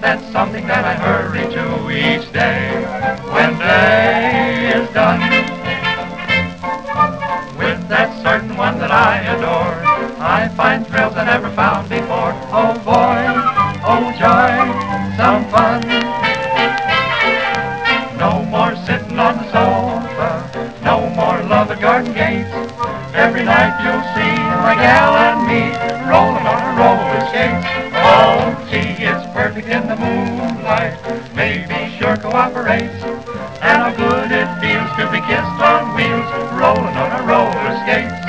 that's something that I hurry to each day when day is done. With that certain one that I adore, I find thrills I never found before. Oh boy, oh joy, some fun. No more sitting on the sofa, no more love at garden gates. Every night you'll see my gal and me. It's in the moonlight. Maybe sure cooperates. And how good it feels to be kissed on wheels, rolling on a roller skates.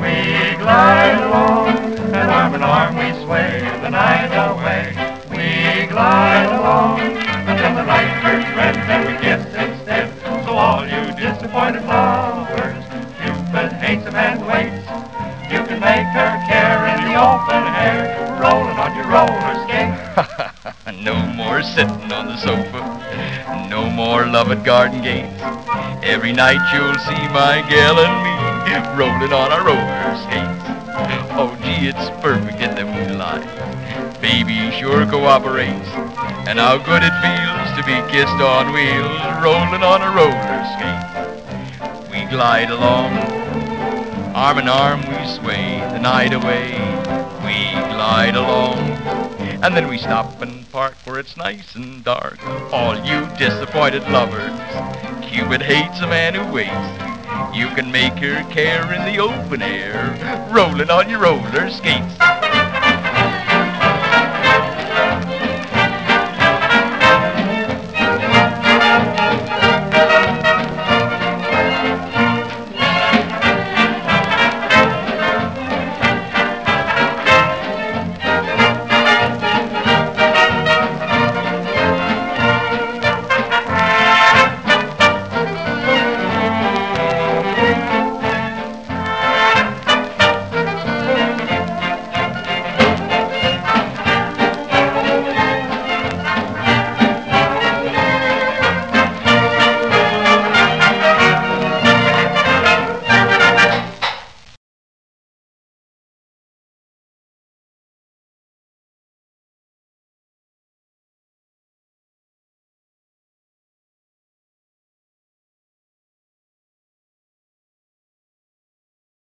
We glide along, and arm in arm we sway the night away. We glide no more sitting on the sofa. No more love at garden gates. Every night you'll see my gal and me rolling on our roller skates. Oh, gee, it's perfect in the moonlight. Baby sure cooperates. And how good it feels to be kissed on wheels, rolling on a roller skate. We glide along, arm in arm we sway the night away. We glide along, and then we stop and park where it's nice and dark. All you disappointed lovers, Cupid hates a man who waits. You can make her care in the open air, rolling on your roller skates.